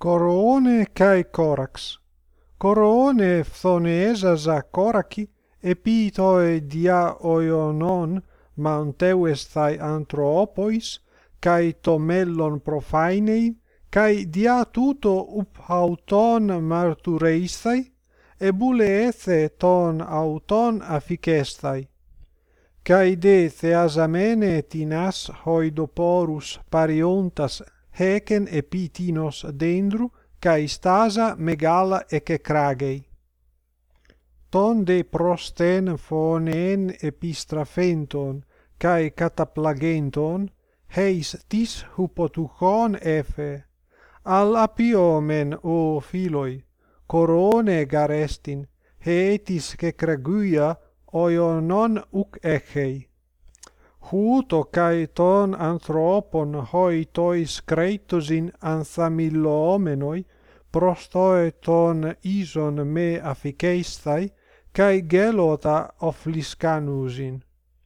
Corone kai corax. Corone phthonesa za coraki epitoi dia oionon manteues thai anthropois kai to mellon profainei kai dia tuto uphauton martureistai e buleethe ton auton afficestai kai de theasamene tinas hoidoporus pariontas heken epitinos dendru kai stasa megala ekecragei. Ton de prosten phonen epistrafenton kai cataplagenton heis tis hupotuchon efe al apiomen o filoi corone garestin hetis ke kraguia oionon uc echei huto kai ton anthropon hoi tois kreitosin anthamilomenoi prostoe ton ison me afficestai kai gelota ofliscanusin